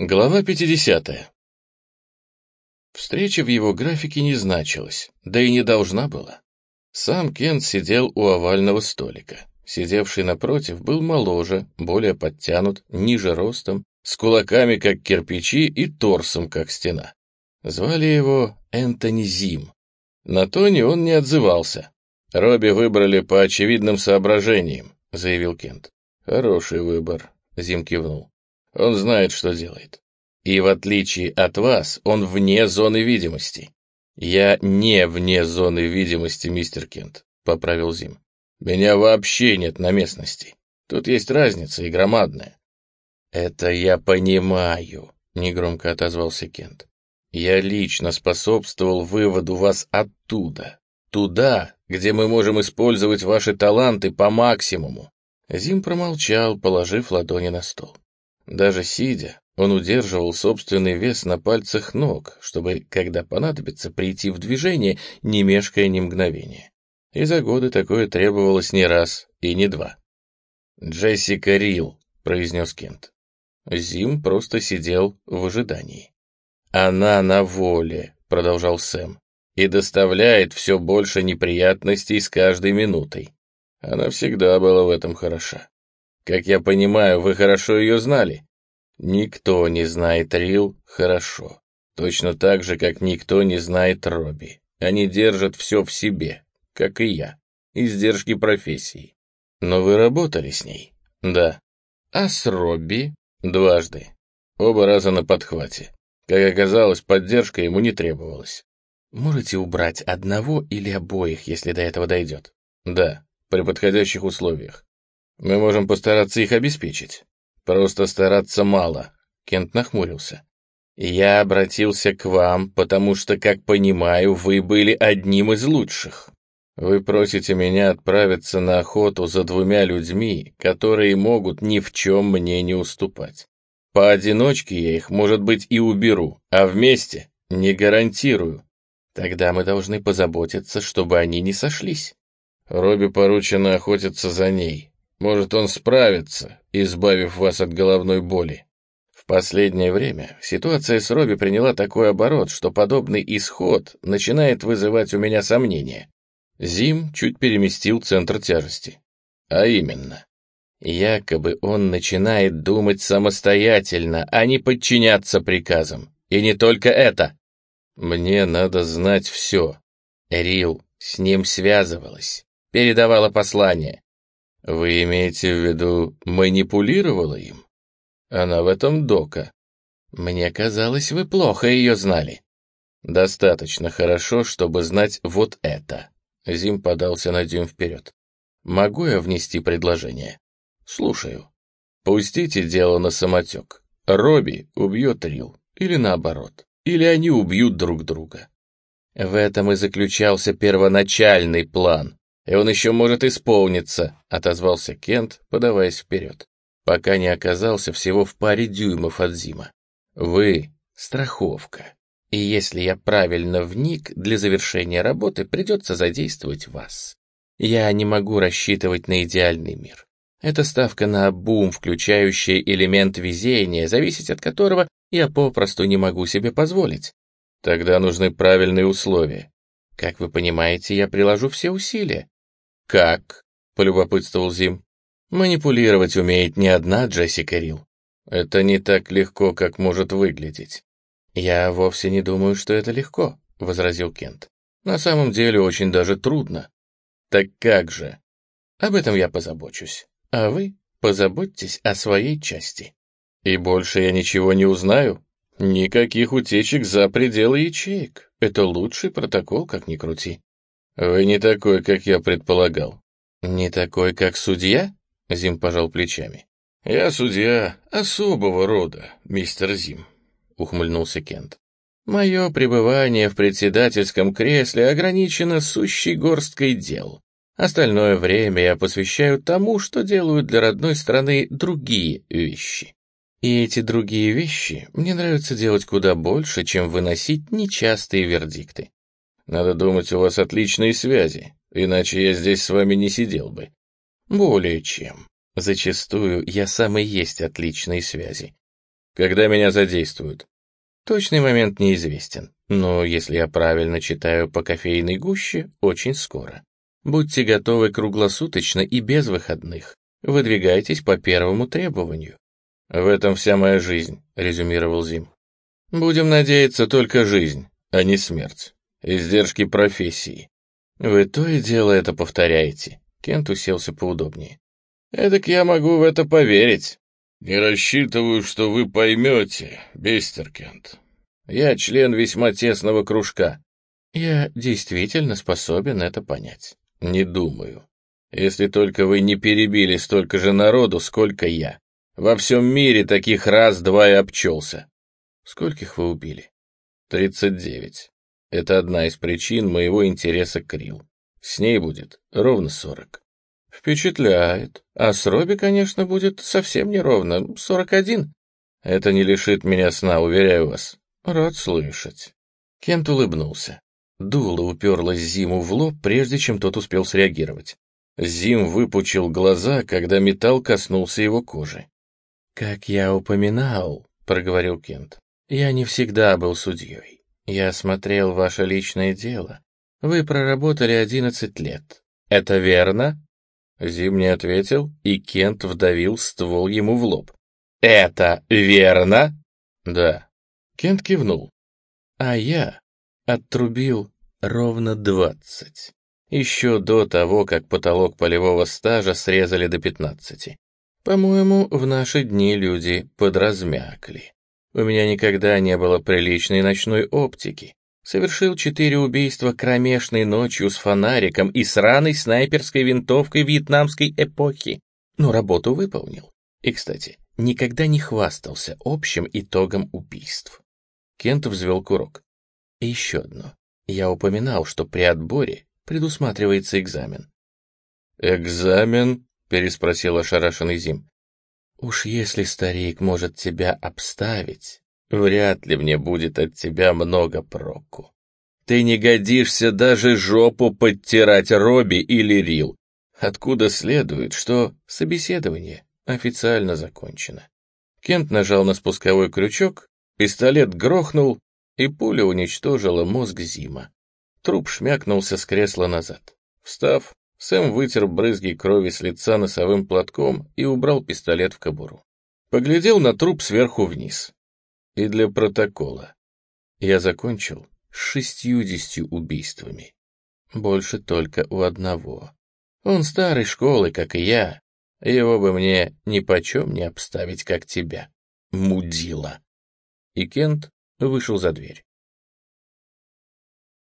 Глава 50. Встреча в его графике не значилась, да и не должна была. Сам Кент сидел у овального столика. Сидевший напротив был моложе, более подтянут, ниже ростом, с кулаками, как кирпичи, и торсом, как стена. Звали его Энтони Зим. На Тони он не отзывался. «Робби выбрали по очевидным соображениям», — заявил Кент. «Хороший выбор», — Зим кивнул. Он знает, что делает. И в отличие от вас, он вне зоны видимости. Я не вне зоны видимости, мистер Кент, поправил Зим. Меня вообще нет на местности. Тут есть разница и громадная. Это я понимаю, негромко отозвался Кент. Я лично способствовал выводу вас оттуда, туда, где мы можем использовать ваши таланты по максимуму. Зим промолчал, положив ладони на стол. Даже сидя, он удерживал собственный вес на пальцах ног, чтобы, когда понадобится, прийти в движение, не мешкая ни мгновения. И за годы такое требовалось не раз и не два. «Джессика Рил», — произнес Кент. Зим просто сидел в ожидании. «Она на воле», — продолжал Сэм, «и доставляет все больше неприятностей с каждой минутой. Она всегда была в этом хороша. Как я понимаю, вы хорошо ее знали. Никто не знает Рил хорошо. Точно так же, как никто не знает Робби. Они держат все в себе, как и я. Издержки профессии. Но вы работали с ней? Да. А с Робби? Дважды. Оба раза на подхвате. Как оказалось, поддержка ему не требовалась. Можете убрать одного или обоих, если до этого дойдет? Да, при подходящих условиях. Мы можем постараться их обеспечить. Просто стараться мало. Кент нахмурился. Я обратился к вам, потому что, как понимаю, вы были одним из лучших. Вы просите меня отправиться на охоту за двумя людьми, которые могут ни в чем мне не уступать. Поодиночке я их, может быть, и уберу, а вместе не гарантирую. Тогда мы должны позаботиться, чтобы они не сошлись. Робби поручено охотиться за ней, может, он справится, избавив вас от головной боли. В последнее время ситуация с Робби приняла такой оборот, что подобный исход начинает вызывать у меня сомнения. Зим чуть переместил центр тяжести. А именно, якобы он начинает думать самостоятельно, а не подчиняться приказам. И не только это. Мне надо знать все. Рил с ним связывалась, передавала послание. Вы имеете в виду, манипулировала им? Она в этом дока. Мне казалось, вы плохо ее знали. Достаточно хорошо, чтобы знать вот это. Зим подался на дюйм вперед. Могу я внести предложение? Слушаю. Пустите дело на самотек. Робби убьет Рил. Или наоборот. Или они убьют друг друга. В этом и заключался первоначальный план и он еще может исполниться», — отозвался Кент, подаваясь вперед, пока не оказался всего в паре дюймов от Зима. «Вы — страховка, и если я правильно вник, для завершения работы придется задействовать вас. Я не могу рассчитывать на идеальный мир. Это ставка на бум, включающая элемент везения, зависеть от которого я попросту не могу себе позволить. Тогда нужны правильные условия. Как вы понимаете, я приложу все усилия. «Как?» — полюбопытствовал Зим. «Манипулировать умеет не одна Джессика Рил. Это не так легко, как может выглядеть». «Я вовсе не думаю, что это легко», — возразил Кент. «На самом деле очень даже трудно». «Так как же?» «Об этом я позабочусь. А вы позаботьтесь о своей части». «И больше я ничего не узнаю?» «Никаких утечек за пределы ячеек. Это лучший протокол, как ни крути». «Вы не такой, как я предполагал». «Не такой, как судья?» — Зим пожал плечами. «Я судья особого рода, мистер Зим», — ухмыльнулся Кент. «Мое пребывание в председательском кресле ограничено сущей горсткой дел. Остальное время я посвящаю тому, что делают для родной страны другие вещи. И эти другие вещи мне нравится делать куда больше, чем выносить нечастые вердикты. Надо думать, у вас отличные связи, иначе я здесь с вами не сидел бы. Более чем. Зачастую я сам и есть отличные связи. Когда меня задействуют? Точный момент неизвестен, но если я правильно читаю по кофейной гуще, очень скоро. Будьте готовы круглосуточно и без выходных. Выдвигайтесь по первому требованию. В этом вся моя жизнь, резюмировал Зим. Будем надеяться только жизнь, а не смерть. Издержки профессии. Вы то и дело это повторяете. Кент уселся поудобнее. Эдак я могу в это поверить. Не рассчитываю, что вы поймете, Бестеркент. Я член весьма тесного кружка. Я действительно способен это понять. Не думаю. Если только вы не перебили столько же народу, сколько я. Во всем мире таких раз-два и обчелся. Скольких вы убили? Тридцать девять. Это одна из причин моего интереса к Рил. С ней будет ровно сорок. Впечатляет. А с Робби, конечно, будет совсем неровно, сорок один. Это не лишит меня сна, уверяю вас. Рад слышать. Кент улыбнулся. Дуло уперлось Зиму в лоб, прежде чем тот успел среагировать. Зим выпучил глаза, когда металл коснулся его кожи. «Как я упоминал», — проговорил Кент, — «я не всегда был судьей. Я смотрел ваше личное дело. Вы проработали одиннадцать лет. Это верно?» Зим не ответил, и Кент вдавил ствол ему в лоб. «Это верно?» «Да». Кент кивнул. «А я отрубил ровно двадцать. Еще до того, как потолок полевого стажа срезали до пятнадцати. По-моему, в наши дни люди подразмякли. У меня никогда не было приличной ночной оптики. Совершил четыре убийства кромешной ночью с фонариком и сраной снайперской винтовкой вьетнамской эпохи. Но работу выполнил. И, кстати, никогда не хвастался общим итогом убийств. Кент взвел курок. И еще одно. Я упоминал, что при отборе предусматривается экзамен. «Экзамен?» — переспросил ошарашенный Зим. «Уж если старик может тебя обставить, вряд ли мне будет от тебя много проку. Ты не годишься даже жопу подтирать Робби или Рил, откуда следует, что собеседование официально закончено». Кент нажал на спусковой крючок, пистолет грохнул, и пуля уничтожила мозг Зима. Труп шмякнулся с кресла назад. Встав, Сэм вытер брызги крови с лица носовым платком и убрал пистолет в кобуру. Поглядел на труп сверху вниз. И для протокола. Я закончил с шестьюдесятью убийствами. Больше только у одного. Он старой школы, как и я. Его бы мне ни почем не обставить, как тебя. Мудила. И Кент вышел за дверь.